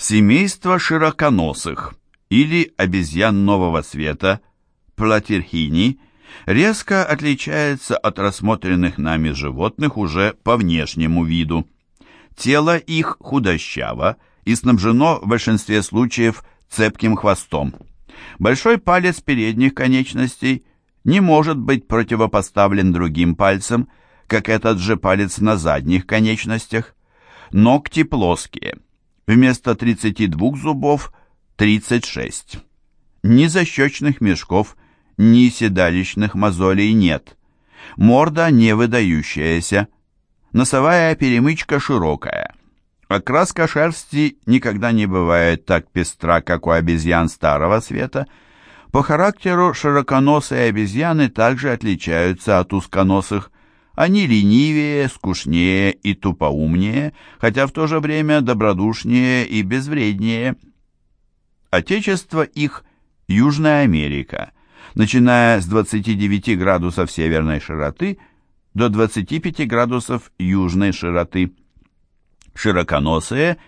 Семейство широконосых или обезьян нового света платирхини резко отличается от рассмотренных нами животных уже по внешнему виду. Тело их худощаво и снабжено в большинстве случаев цепким хвостом. Большой палец передних конечностей не может быть противопоставлен другим пальцам, как этот же палец на задних конечностях. Ногти плоские. Вместо 32 зубов 36. Ни защечных мешков, ни седалищных мозолей нет. Морда не выдающаяся. Носовая перемычка широкая. Окраска шерсти никогда не бывает так пестра, как у обезьян старого света. По характеру широконосые обезьяны также отличаются от узконосых. Они ленивее, скучнее и тупоумнее, хотя в то же время добродушнее и безвреднее. Отечество их – Южная Америка, начиная с 29 градусов северной широты до 25 градусов южной широты – широконосые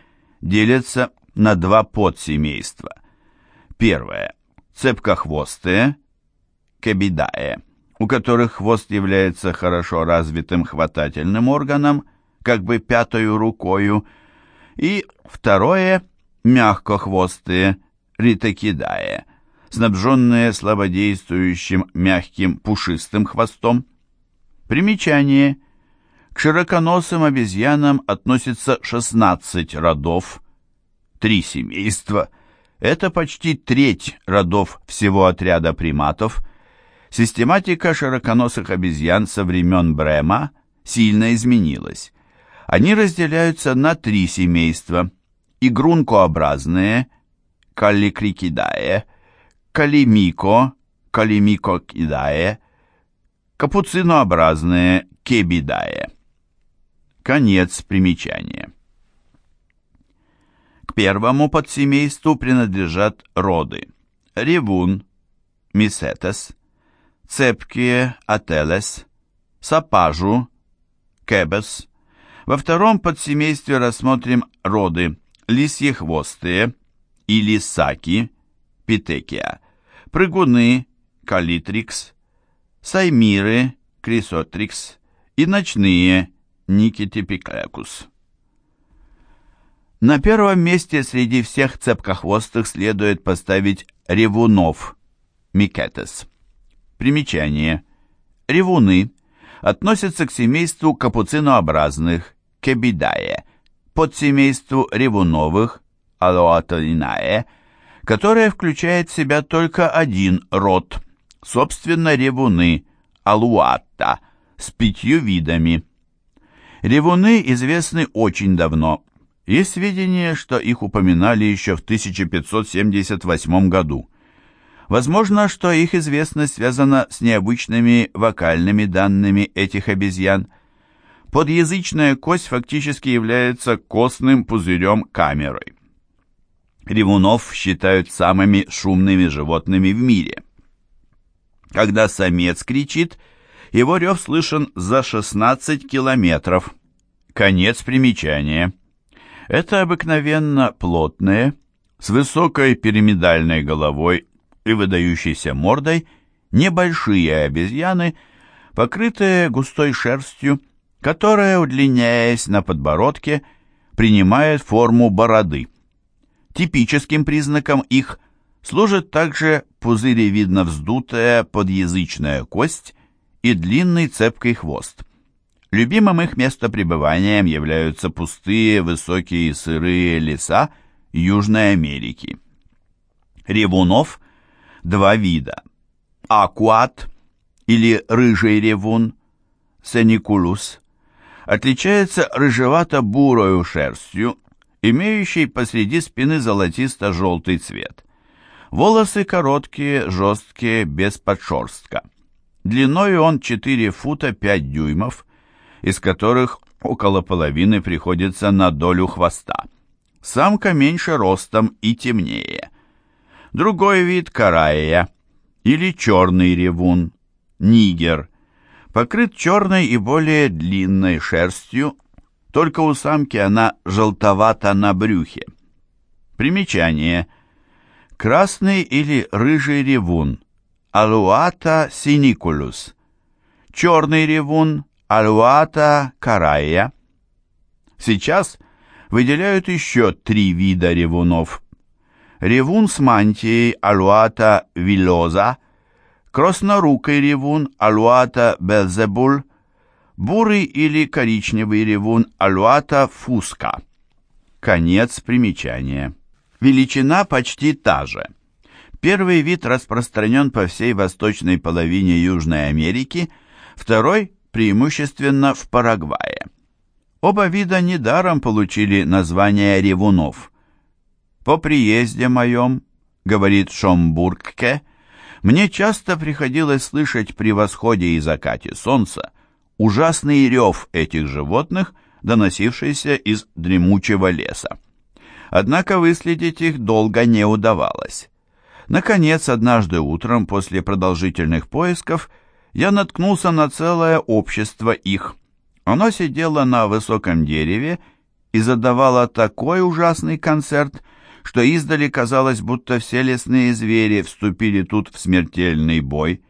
делятся на два подсемейства. Первое. Цепкохвостые, кабидае, у которых хвост является хорошо развитым хватательным органом, как бы пятою рукою, и второе – мягкохвостые, ритокидае, снабженные слабодействующим мягким пушистым хвостом. Примечание – к широконосым обезьянам относится 16 родов, три семейства. Это почти треть родов всего отряда приматов. Систематика широконосых обезьян со времен Брема сильно изменилась. Они разделяются на три семейства. Игрункообразные, калликрикидае, калимико, калимикокидае, капуцинообразные, кебидае. Конец примечания. К первому подсемейству принадлежат роды ревун, мисетес, цепкие, ателес, сапажу, кебес. Во втором подсемействе рассмотрим роды лисьехвостые или саки, питекия, прыгуны, калитрикс, саймиры, крисотрикс и ночные, Никитипиклекус. На первом месте среди всех цепкохвостых следует поставить ревунов, микетес. Примечание. Ревуны относятся к семейству капуцинообразных, кебидае, подсемейству ревуновых, алоатолинае, которое включает в себя только один род, собственно, ревуны, алуатта, с пятью видами – Ревуны известны очень давно. Есть сведения, что их упоминали еще в 1578 году. Возможно, что их известность связана с необычными вокальными данными этих обезьян. Подъязычная кость фактически является костным пузырем-камерой. Ревунов считают самыми шумными животными в мире. Когда самец кричит – его рев слышен за 16 километров. Конец примечания. Это обыкновенно плотные, с высокой пирамидальной головой и выдающейся мордой, небольшие обезьяны, покрытые густой шерстью, которая, удлиняясь на подбородке, принимает форму бороды. Типическим признаком их служит также пузыревидно вздутая подъязычная кость и длинный цепкий хвост. Любимым их местопребыванием являются пустые, высокие сырые леса Южной Америки. Ревунов два вида. Акуат или рыжий ревун, сеникулус, отличается рыжевато-бурою шерстью, имеющей посреди спины золотисто-желтый цвет. Волосы короткие, жесткие, без подшерстка. Длиной он 4 фута 5 дюймов, из которых около половины приходится на долю хвоста. Самка меньше ростом и темнее. Другой вид караия или черный ревун, нигер, покрыт черной и более длинной шерстью, только у самки она желтовата на брюхе. Примечание. Красный или рыжий ревун. Алуата синикулус. Черный ревун. Алуата карая. Сейчас выделяют еще три вида ревунов. Ревун с мантией Алуата вилоза, краснорукий ревун Алуата белзебуль, бурый или коричневый ревун Алуата фуска. Конец примечания. Величина почти та же. Первый вид распространен по всей восточной половине Южной Америки, второй преимущественно в Парагвае. Оба вида недаром получили название ревунов. «По приезде моем, — говорит Шомбургке, — мне часто приходилось слышать при восходе и закате солнца ужасный рев этих животных, доносившийся из дремучего леса. Однако выследить их долго не удавалось. Наконец, однажды утром, после продолжительных поисков, я наткнулся на целое общество их. Оно сидело на высоком дереве и задавало такой ужасный концерт, что издали казалось, будто все лесные звери вступили тут в смертельный бой.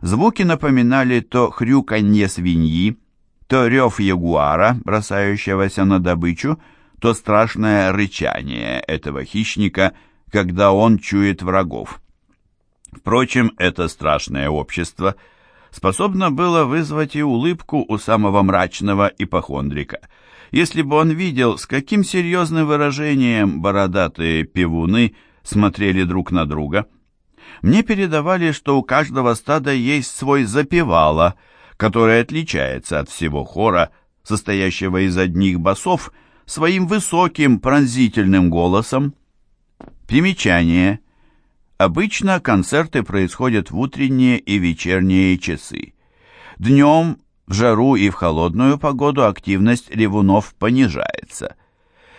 Звуки напоминали то хрюканье свиньи, то рев ягуара, бросающегося на добычу, то страшное рычание этого хищника, когда он чует врагов. Впрочем, это страшное общество способно было вызвать и улыбку у самого мрачного ипохондрика – если бы он видел, с каким серьезным выражением бородатые пивуны смотрели друг на друга. Мне передавали, что у каждого стада есть свой запевало, который отличается от всего хора, состоящего из одних басов, своим высоким пронзительным голосом. Примечание. Обычно концерты происходят в утренние и вечерние часы. Днем в жару и в холодную погоду активность ревунов понижается.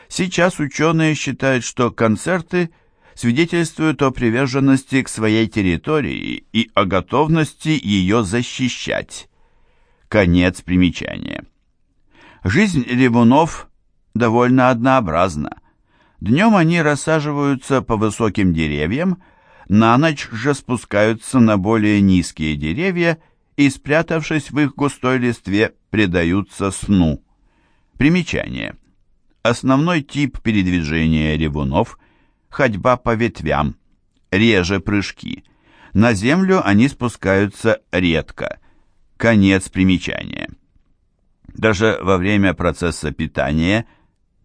Сейчас ученые считают, что концерты свидетельствуют о приверженности к своей территории и о готовности ее защищать. Конец примечания. Жизнь ревунов довольно однообразна. Днем они рассаживаются по высоким деревьям, на ночь же спускаются на более низкие деревья спрятавшись в их густой листве, предаются сну. Примечание. Основной тип передвижения ревунов – ходьба по ветвям, реже прыжки. На землю они спускаются редко. Конец примечания. Даже во время процесса питания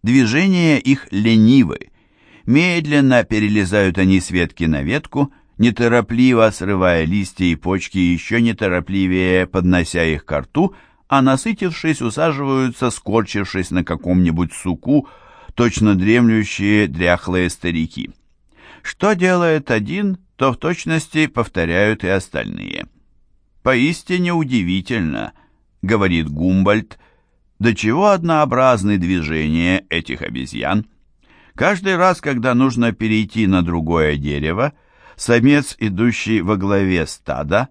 движения их ленивы. Медленно перелезают они с ветки на ветку – неторопливо срывая листья и почки, еще неторопливее поднося их к рту, а насытившись, усаживаются, скорчившись на каком-нибудь суку, точно дремлющие дряхлые старики. Что делает один, то в точности повторяют и остальные. «Поистине удивительно», — говорит Гумбольд, — «до чего однообразны движения этих обезьян. Каждый раз, когда нужно перейти на другое дерево, — Самец, идущий во главе стада,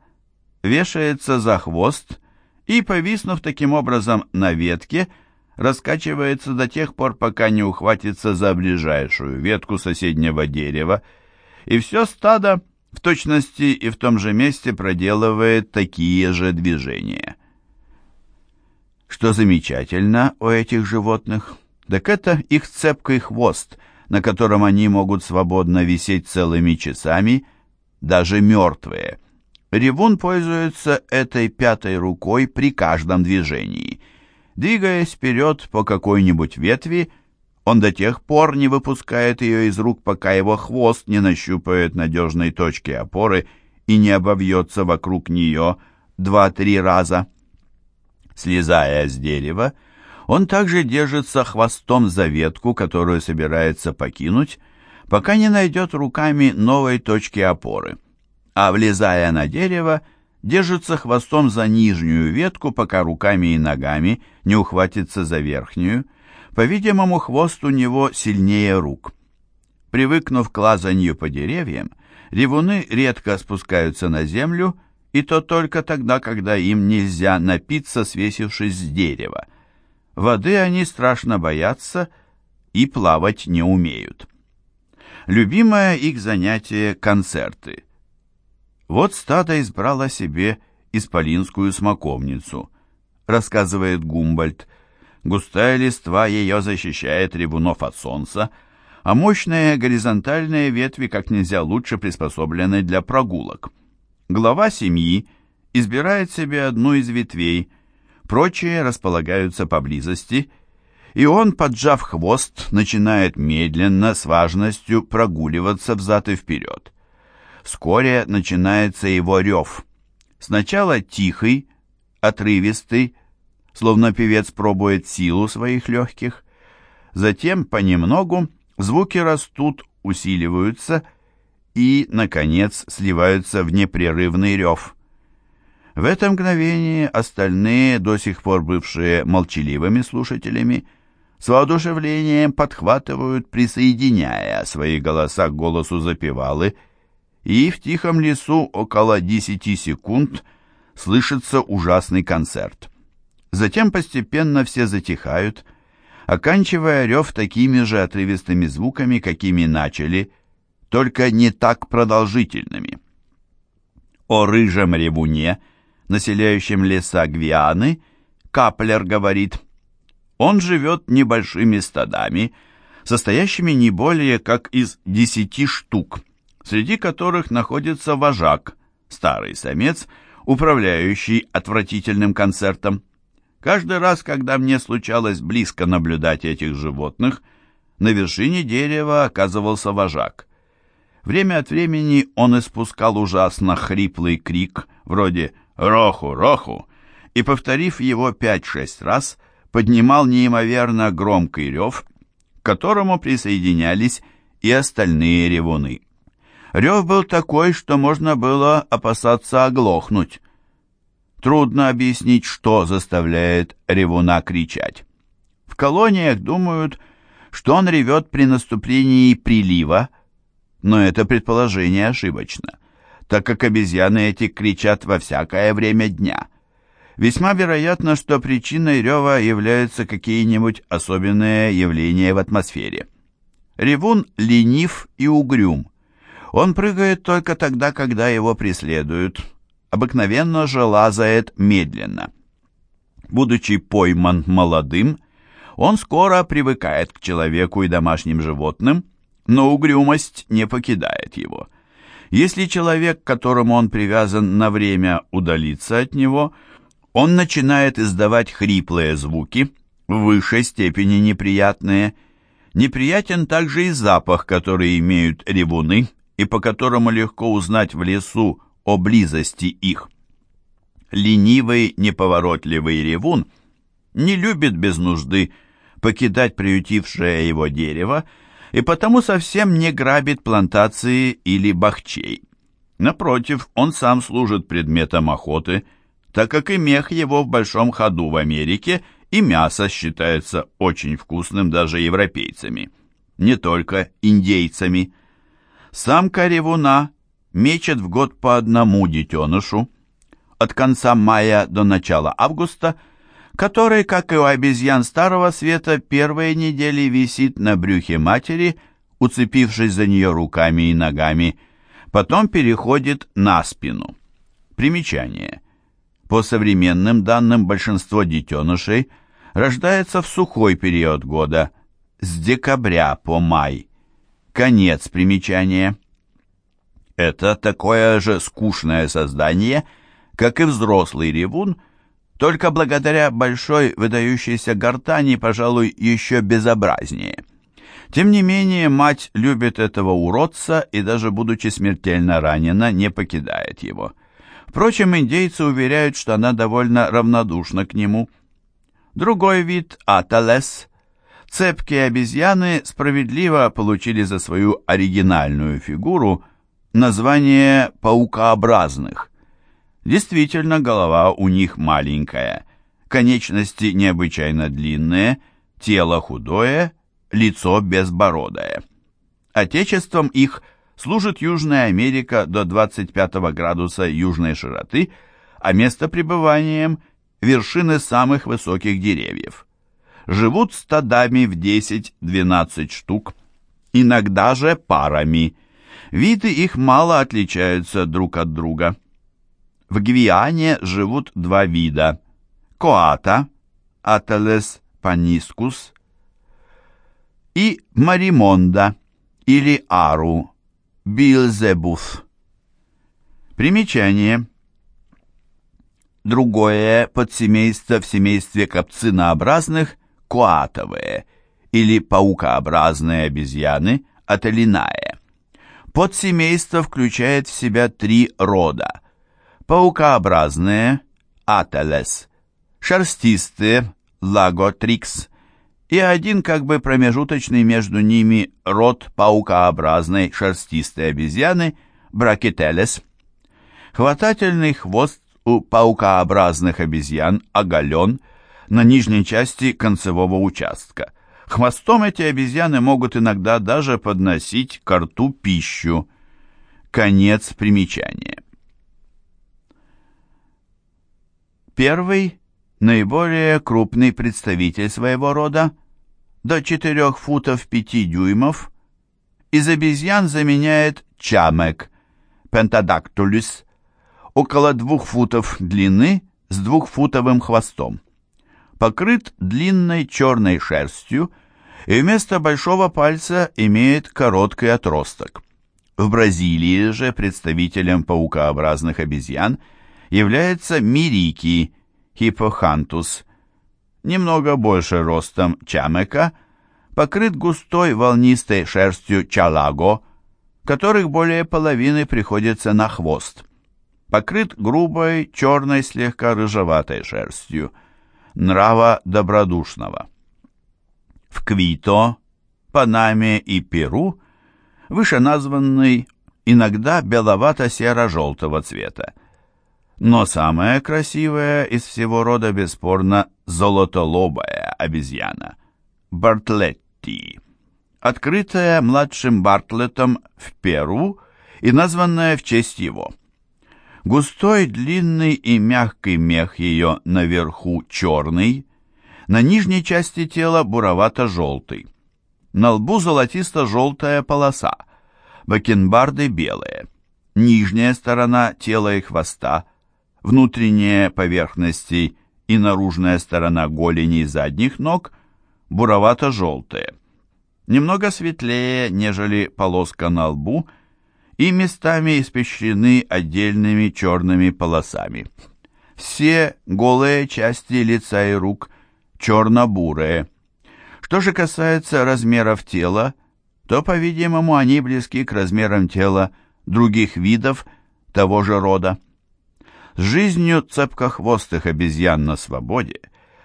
вешается за хвост и, повиснув таким образом на ветке, раскачивается до тех пор, пока не ухватится за ближайшую ветку соседнего дерева, и все стадо в точности и в том же месте проделывает такие же движения. Что замечательно у этих животных, так это их цепкий хвост, на котором они могут свободно висеть целыми часами, даже мертвые. Ревун пользуется этой пятой рукой при каждом движении. Двигаясь вперед по какой-нибудь ветви, он до тех пор не выпускает ее из рук, пока его хвост не нащупает надежной точки опоры и не обовьется вокруг нее два-три раза. Слезая с дерева, он также держится хвостом за ветку, которую собирается покинуть, пока не найдет руками новой точки опоры, а, влезая на дерево, держится хвостом за нижнюю ветку, пока руками и ногами не ухватится за верхнюю. По-видимому, хвост у него сильнее рук. Привыкнув к лазанью по деревьям, ревуны редко спускаются на землю, и то только тогда, когда им нельзя напиться, свесившись с дерева. Воды они страшно боятся и плавать не умеют. Любимое их занятие – концерты. Вот стадо избрало себе исполинскую смоковницу, рассказывает Гумбольд. Густая листва ее защищает ревунов от солнца, а мощные горизонтальные ветви как нельзя лучше приспособлены для прогулок. Глава семьи избирает себе одну из ветвей, прочие располагаются поблизости, и он, поджав хвост, начинает медленно, с важностью прогуливаться взад и вперед. Вскоре начинается его рев. Сначала тихий, отрывистый, словно певец пробует силу своих легких. Затем понемногу звуки растут, усиливаются и, наконец, сливаются в непрерывный рев. В это мгновение остальные, до сих пор бывшие молчаливыми слушателями, с воодушевлением подхватывают, присоединяя свои голоса к голосу запевалы, и в тихом лесу около десяти секунд слышится ужасный концерт. Затем постепенно все затихают, оканчивая рев такими же отрывистыми звуками, какими начали, только не так продолжительными. О рыжем ревуне, населяющем леса Гвианы, Каплер говорит, он живет небольшими стадами, состоящими не более как из десяти штук, среди которых находится вожак, старый самец, управляющий отвратительным концертом. Каждый раз, когда мне случалось близко наблюдать этих животных, на вершине дерева оказывался вожак. Время от времени он испускал ужасно хриплый крик, вроде «Роху, Роху!», и, повторив его пять-шесть раз, поднимал неимоверно громкий рев, к которому присоединялись и остальные ревуны. Рев был такой, что можно было опасаться оглохнуть. Трудно объяснить, что заставляет ревуна кричать. В колониях думают, что он ревет при наступлении прилива, но это предположение ошибочно, так как обезьяны эти кричат во всякое время дня. Весьма вероятно, что причиной рева являются какие-нибудь особенные явления в атмосфере. Ревун ленив и угрюм. Он прыгает только тогда, когда его преследуют, обыкновенно же лазает медленно. Будучи пойман молодым, он скоро привыкает к человеку и домашним животным, но угрюмость не покидает его. Если человек, к которому он привязан на время, удалится от него, он начинает издавать хриплые звуки, в высшей степени неприятные. Неприятен также и запах, который имеют ревуны, и по которому легко узнать в лесу о близости их. Ленивый, неповоротливый ревун не любит без нужды покидать приютившее его дерево и потому совсем не грабит плантации или бахчей. Напротив, он сам служит предметом охоты, так как и мех его в большом ходу в Америке, и мясо считается очень вкусным даже европейцами, не только индейцами. Самка ревуна мечет в год по одному детенышу, от конца мая до начала августа, который, как и у обезьян Старого Света, первые недели висит на брюхе матери, уцепившись за нее руками и ногами, потом переходит на спину. Примечание. По современным данным, большинство детенышей рождается в сухой период года, с декабря по май. Конец примечания. Это такое же скучное создание, как и взрослый ревун, только благодаря большой выдающейся гортани, пожалуй, еще безобразнее. Тем не менее, мать любит этого уродца и даже будучи смертельно ранена, не покидает его. Впрочем, индейцы уверяют, что она довольно равнодушна к нему. Другой вид, аталес, цепкие обезьяны справедливо получили за свою оригинальную фигуру – название паукообразных. Действительно, голова у них маленькая, конечности необычайно длинные, тело худое, лицо безбородое. Отечеством их служит Южная Америка до 25 градуса южной широты, а место пребыванием – вершины самых высоких деревьев. Живут стадами в 10-12 штук – иногда же парами. Виды их мало отличаются друг от друга. В Гвиане живут два вида – коата, ателес панискус, и маримонда или ару, билзебуф. Примечание. Другое подсемейство в семействе копцинообразных – коатовые или паукообразные обезьяны – ателинае. Подсемейство включает в себя три рода – паукообразные – ателес, шерстистые – лаготрикс и один как бы промежуточный между ними род паукообразной шерстистой обезьяны – бракетелес. Хватательный хвост у паукообразных обезьян оголен на нижней части концевого участка. Хвостом эти обезьяны могут иногда даже подносить к рту пищу. Конец примечания. Первый, наиболее крупный представитель своего рода, до 4 футов 5 дюймов, из обезьян заменяет чамек, пентадактулис, около двух футов длины с двухфутовым хвостом. Покрыт длинной черной шерстью и вместо большого пальца имеет короткий отросток. В Бразилии же представителем паукообразных обезьян является мирики хипохантус, немного больше ростом чамека, покрыт густой волнистой шерстью чалаго, которых более половины приходится на хвост покрыт грубой, черной, слегка рыжеватой шерстью, нрава добродушного. В Квито, Панаме и Перу вышеназванный иногда беловато-серо-желтого цвета. Но самая красивая из всего рода бесспорно золотолобая обезьяна – Бартлетти, открытая младшим Бартлетом в Перу и названная в честь его – Густой, длинный и мягкий мех ее наверху черный, на нижней части тела буровато-желтый. На лбу золотисто-желтая полоса, бакенбарды белые. Нижняя сторона тела и хвоста, внутренние поверхности и наружная сторона голени и задних ног буровато-желтые. Немного светлее, нежели полоска на лбу – и местами испещрены отдельными черными полосами. Все голые части лица и рук черно-бурые. Что же касается размеров тела, то, по-видимому, они близки к размерам тела других видов того же рода. С жизнью цепкохвостых обезьян на свободе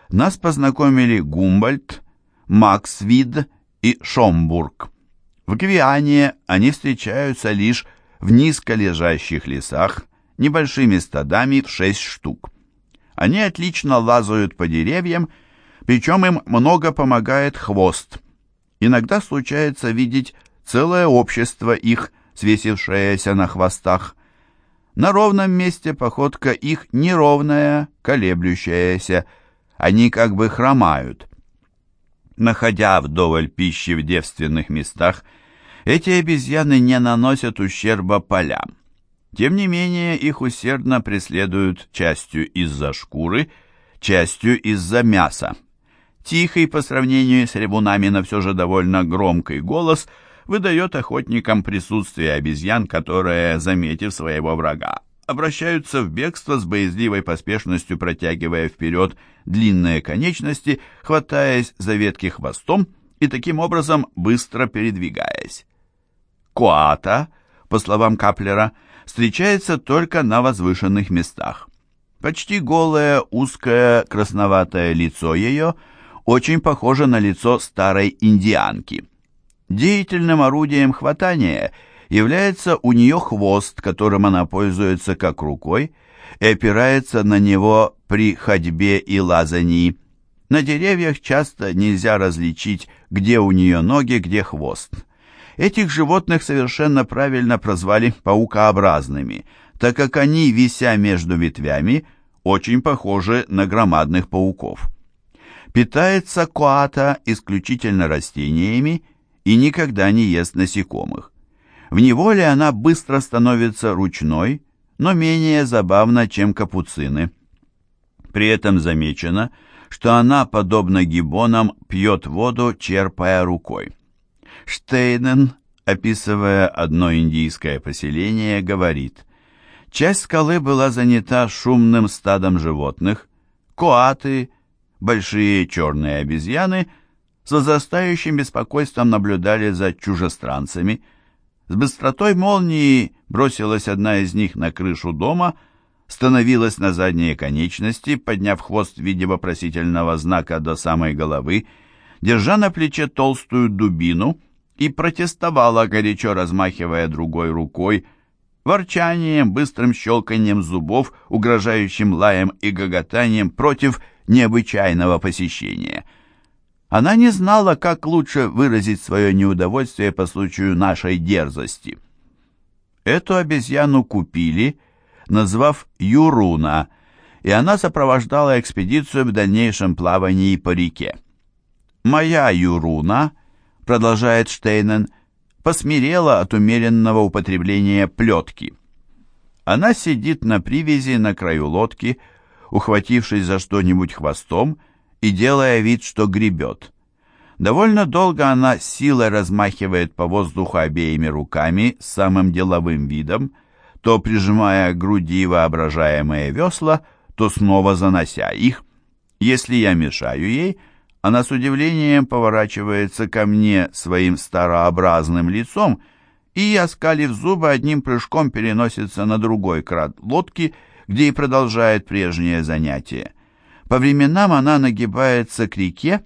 нас познакомили Гумбольд, Макс Вид и Шомбург. В Гвиане они встречаются лишь в низколежащих лесах небольшими стадами в шесть штук. Они отлично лазают по деревьям, причем им много помогает хвост. Иногда случается видеть целое общество их, свесившееся на хвостах. На ровном месте походка их неровная, колеблющаяся. Они как бы хромают. Находя вдоволь пищи в девственных местах, эти обезьяны не наносят ущерба полям. Тем не менее, их усердно преследуют частью из-за шкуры, частью из-за мяса. Тихий по сравнению с ревунами, но все же довольно громкий голос выдает охотникам присутствие обезьян, которые, заметив своего врага, обращаются в бегство с боязливой поспешностью, протягивая вперед длинные конечности, хватаясь за ветки хвостом и таким образом быстро передвигаясь. Коата, по словам Каплера, встречается только на возвышенных местах. Почти голое, узкое, красноватое лицо ее очень похоже на лицо старой индианки. Деятельным орудием хватания – является у нее хвост, которым она пользуется как рукой, и опирается на него при ходьбе и лазании. На деревьях часто нельзя различить, где у нее ноги, где хвост. Этих животных совершенно правильно прозвали паукообразными, так как они, вися между ветвями, очень похожи на громадных пауков. Питается коата исключительно растениями и никогда не ест насекомых. В неволе она быстро становится ручной, но менее забавна, чем капуцины. При этом замечено, что она, подобно гиббонам, пьет воду, черпая рукой. Штейнен, описывая одно индийское поселение, говорит, часть скалы была занята шумным стадом животных, коаты, большие черные обезьяны с возрастающим беспокойством наблюдали за чужестранцами. С быстротой молнии бросилась одна из них на крышу дома, становилась на задние конечности, подняв хвост в виде вопросительного знака до самой головы, держа на плече толстую дубину и протестовала, горячо размахивая другой рукой, ворчанием, быстрым щелканием зубов, угрожающим лаем и гоготанием против необычайного посещения. Она не знала, как лучше выразить свое неудовольствие по случаю нашей дерзости. Эту обезьяну купили, назвав Юруна, и она сопровождала экспедицию в дальнейшем плавании по реке. «Моя Юруна», — продолжает Штейнен, — посмирела от умеренного употребления плетки. Она сидит на привязи на краю лодки, — ухватившись за что-нибудь хвостом и делая вид, что гребет. Довольно долго она силой размахивает по воздуху обеими руками с самым деловым видом, то прижимая к груди воображаемые весла, то снова занося их. Если я мешаю ей, она с удивлением поворачивается ко мне своим старообразным лицом и, оскалив зубы, одним прыжком переносится на другой крат лодки где и продолжает прежнее занятие. По временам она нагибается к реке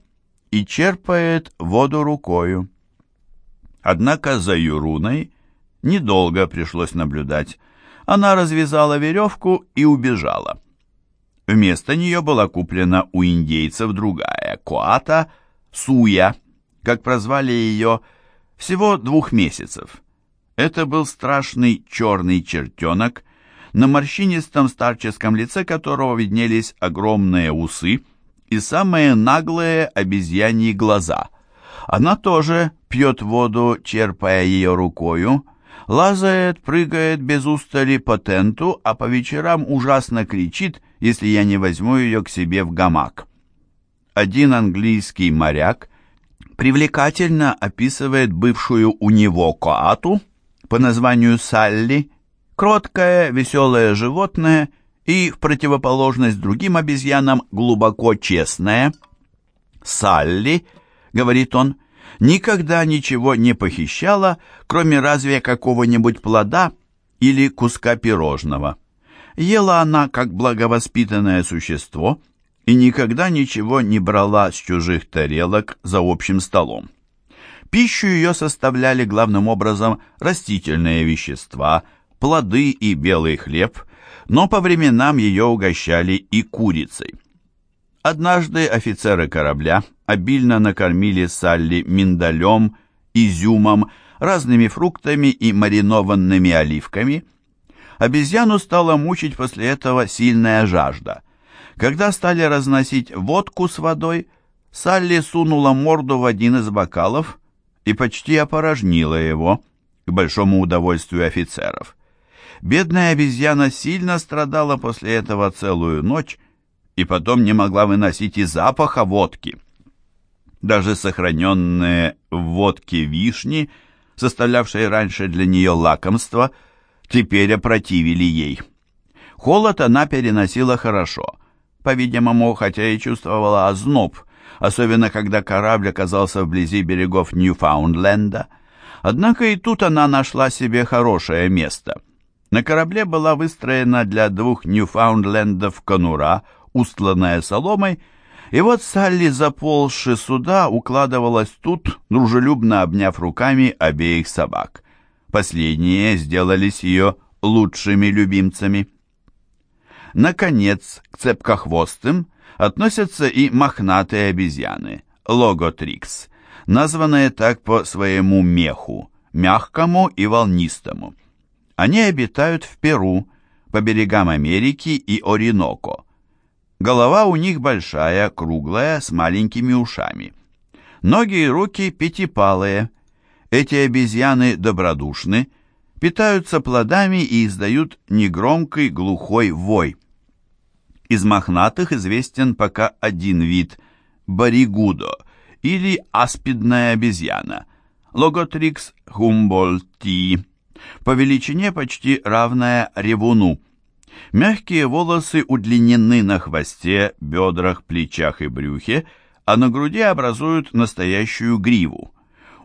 и черпает воду рукою. Однако за Юруной недолго пришлось наблюдать. Она развязала веревку и убежала. Вместо нее была куплена у индейцев другая коата, суя, как прозвали ее, всего двух месяцев. Это был страшный черный чертенок, на морщинистом старческом лице которого виднелись огромные усы и самые наглые обезьяньи глаза. Она тоже пьет воду, черпая ее рукою, лазает, прыгает без устали по тенту, а по вечерам ужасно кричит, если я не возьму ее к себе в гамак. Один английский моряк привлекательно описывает бывшую у него коату по названию Салли, Кроткое, веселое животное и, в противоположность другим обезьянам, глубоко честное. «Салли», — говорит он, — «никогда ничего не похищала, кроме разве какого-нибудь плода или куска пирожного. Ела она, как благовоспитанное существо, и никогда ничего не брала с чужих тарелок за общим столом. Пищу ее составляли главным образом растительные вещества — плоды и белый хлеб, но по временам ее угощали и курицей. Однажды офицеры корабля обильно накормили Салли миндалем, изюмом, разными фруктами и маринованными оливками. Обезьяну стала мучить после этого сильная жажда. Когда стали разносить водку с водой, Салли сунула морду в один из бокалов и почти опорожнила его, к большому удовольствию офицеров. Бедная обезьяна сильно страдала после этого целую ночь и потом не могла выносить и запаха водки. Даже сохраненные в водке вишни, составлявшие раньше для нее лакомство, теперь опротивили ей. Холод она переносила хорошо, по-видимому, хотя и чувствовала озноб, особенно когда корабль оказался вблизи берегов Ньюфаундленда. Однако и тут она нашла себе хорошее место. На корабле была выстроена для двух Ньюфаундлендов конура, устланная соломой, и вот Салли, заползши сюда, укладывалась тут, дружелюбно обняв руками обеих собак. Последние сделались ее лучшими любимцами. Наконец, к цепкохвостым относятся и мохнатые обезьяны, логотрикс, названные так по своему меху, мягкому и волнистому. Они обитают в Перу, по берегам Америки и Ориноко. Голова у них большая, круглая, с маленькими ушами. Ноги и руки пятипалые, Эти обезьяны добродушны, питаются плодами и издают негромкий глухой вой. Из мохнатых известен пока один вид – баригудо или аспидная обезьяна – Логотрикс хумбольти, по величине почти равная ревуну. Мягкие волосы удлинены на хвосте, бедрах, плечах и брюхе, а на груди образуют настоящую гриву.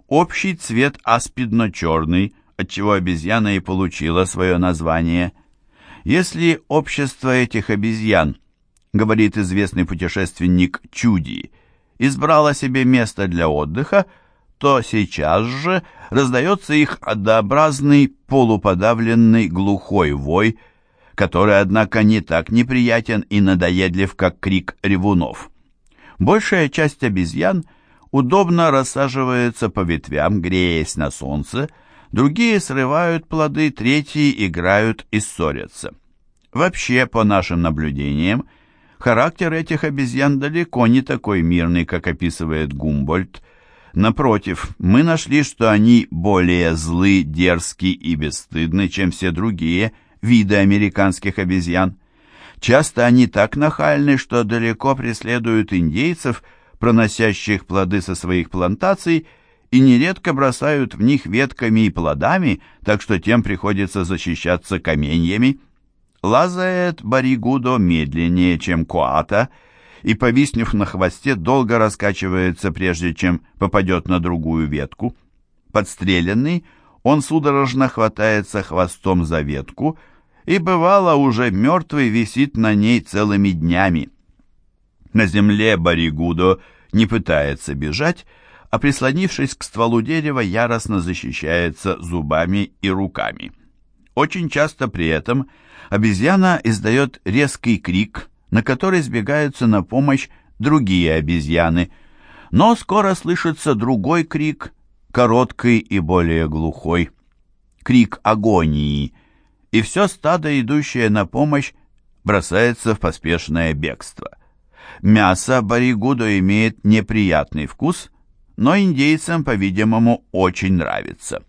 Общий цвет аспидно-черный, отчего обезьяна и получила свое название. Если общество этих обезьян, говорит известный путешественник Чуди, избрало себе место для отдыха, то сейчас же раздается их однообразный полуподавленный глухой вой, который, однако, не так неприятен и надоедлив, как крик ревунов. Большая часть обезьян удобно рассаживается по ветвям, греясь на солнце, другие срывают плоды, третьи играют и ссорятся. Вообще, по нашим наблюдениям, характер этих обезьян далеко не такой мирный, как описывает Гумбольд. Напротив, мы нашли, что они более злы, дерзки и бесстыдны, чем все другие виды американских обезьян. Часто они так нахальны, что далеко преследуют индейцев, проносящих плоды со своих плантаций, и нередко бросают в них ветками и плодами, так что тем приходится защищаться каменьями. Лазает Баригудо медленнее, чем Коата, и, повиснув на хвосте, долго раскачивается, прежде чем попадет на другую ветку. Подстреленный, он судорожно хватается хвостом за ветку, и бывало уже мертвый висит на ней целыми днями. На земле Баригудо не пытается бежать, а прислонившись к стволу дерева, яростно защищается зубами и руками. Очень часто при этом обезьяна издает резкий крик, на который сбегаются на помощь другие обезьяны, но скоро слышится другой крик, короткий и более глухой, крик агонии – и все стадо, идущее на помощь, бросается в поспешное бегство. Мясо баригудо имеет неприятный вкус, но индейцам, по-видимому, очень нравится.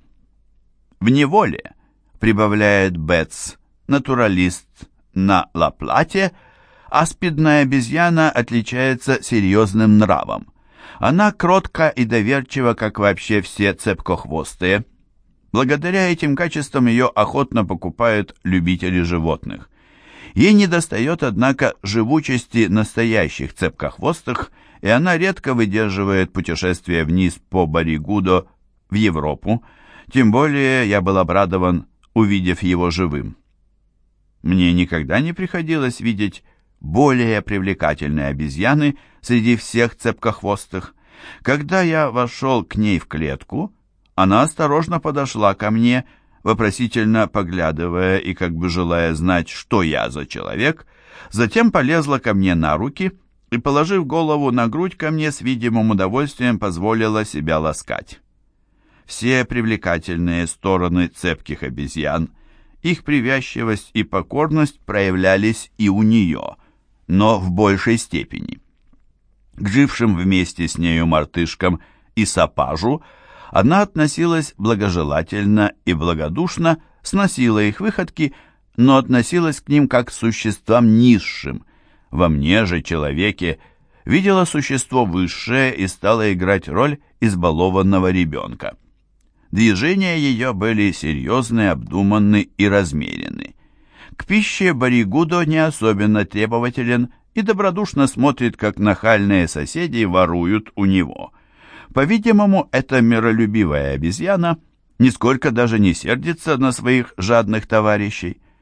В неволе, прибавляет Бетс, натуралист на Лаплате, аспидная обезьяна отличается серьезным нравом. Она кротка и доверчива, как вообще все цепкохвостые. Благодаря этим качествам ее охотно покупают любители животных. Ей недостает, однако, живучести настоящих цепкохвостых, и она редко выдерживает путешествие вниз по Баригудо в Европу, тем более я был обрадован, увидев его живым. Мне никогда не приходилось видеть более привлекательные обезьяны среди всех цепкохвостых. Когда я вошел к ней в клетку, она осторожно подошла ко мне, вопросительно поглядывая и как бы желая знать, что я за человек, затем полезла ко мне на руки и, положив голову на грудь ко мне, с видимым удовольствием позволила себя ласкать. Все привлекательные стороны цепких обезьян, их привязчивость и покорность проявлялись и у нее, но в большей степени. К жившим вместе с нею мартышкам и сапажу – она относилась благожелательно и благодушно, сносила их выходки, но относилась к ним как к существам низшим. Во мне же, человеке, видела существо высшее и стала играть роль избалованного ребенка. Движения ее были серьезны, обдуманны и размерены. К пище Баригудо не особенно требователен и добродушно смотрит, как нахальные соседи воруют у него – по-видимому, эта миролюбивая обезьяна нисколько даже не сердится на своих жадных товарищей.